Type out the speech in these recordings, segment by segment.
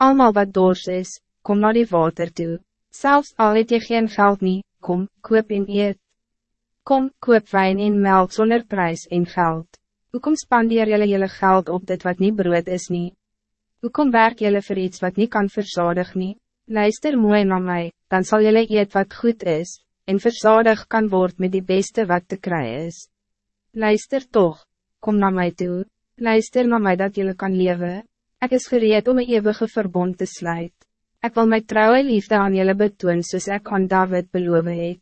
Almal wat dors is, kom naar die water toe. Zelfs al het jy geen geld nie, kom, koop en eet. Kom, koop wijn en melk zonder prijs en geld. Hoekom spandeer jylle jylle geld op dit wat niet brood is nie? Hoekom werk jylle vir iets wat niet kan verzadig nie? Luister mooi naar mij, dan zal jylle eet wat goed is, en verzadig kan word met die beste wat te krijgen is. Luister toch, kom naar mij toe, luister naar mij dat jylle kan leven. Ik is gereed om een eeuwige verbond te sluiten. Ik wil mijn trouwe liefde aan jullie betoon soos ek aan David beloof het.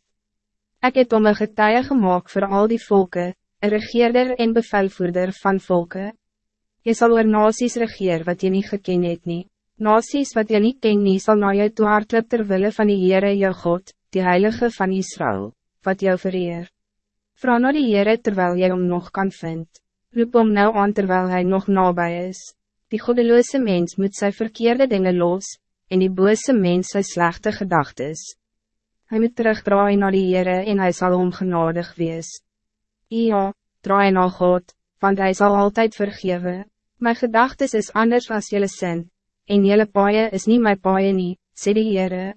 Ek het om een getuie gemaakt voor al die volken, een regeerder en bevelvoerder van volken. Je zal oor nasies regeer wat je niet geken het nie. Nasies wat je niet ken nie sal na jou toe hardloop terwille van die Heere jou God, die Heilige van Israël, wat jou vereer. Vra na die Heere terwijl jy om nog kan vind. Roep om nou aan terwijl hij nog nabij is. Die goddeloze mens moet zijn verkeerde dingen los, en die bose mens sy slechte gedagtes. Hij moet terugdraai naar die Heere en hij zal om genadig wees. Ja, draai na God, want hij zal altijd vergeven. Mijn gedagtes is anders als jullie sin, en jullie paaie is niet mijn paaie nie, sê die Heere.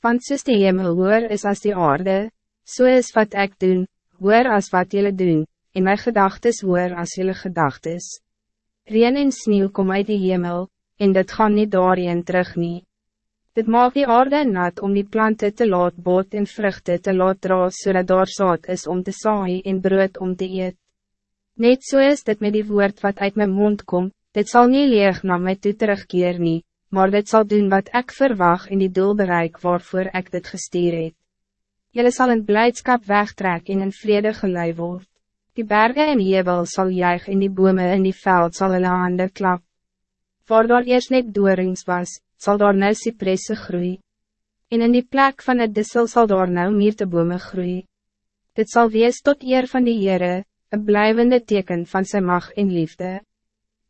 Want soos die hemel hoor is als die aarde, so is wat ik doen, hoor als wat jullie doen, en mijn gedagtes hoor als jullie gedagtes. Reen en sneeuw kom uit die hemel, en dit gaan niet daarin terug nie. Dit maak die aarde nat om die planten te laat boot en vruchten te laat dra, zodat daar zaad is om te saai en brood om te eet. Net zo so is dit met die woord wat uit mijn mond komt, dit zal niet leeg naar mij toe terugkeer nie, maar dit zal doen wat ik verwacht in die doel bereik waarvoor ik dit gestuur het. Jylle sal in blijdschap wegtrek en in vrede gelei word. Die bergen en jebel zal juig in die bomen in die veld zal hulle hande klap. Waar daar eerst net doorings was, zal daar nou cypresse groei. En in die plek van het dissel zal daar nou meer te bome groei. Dit zal wees tot eer van die Heere, een blijvende teken van zijn macht en liefde.